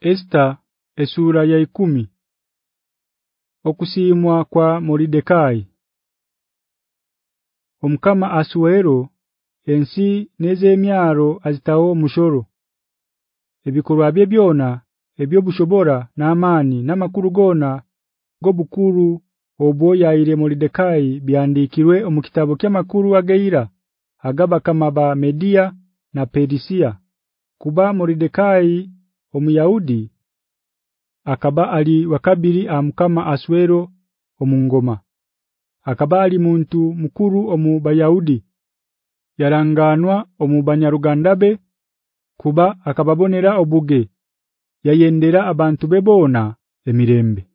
Esther esura ya ikumi. Okusimwa kwa Moridekai. Omkama Asuero ensi nezemyaro azitawo mushoro ebikorwa bye byona ebyo bushobora na amani na makuru gona gobukuru obwo yaire Moridekai byandikirwe omukitabo ky'amakuru ageira agaba kama ba Media na Perisia kuba Moridekai omuyahudi akaba ali wakabiri amkama Aswero omungoma. Akaba ali muntu mukuru omu bayahudi. Yaranganwa omubanyarugandabe kuba akababonera obuge. Yayendera abantu bebona emirembe